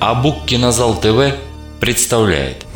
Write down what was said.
А Буккинозал ТВ представляет.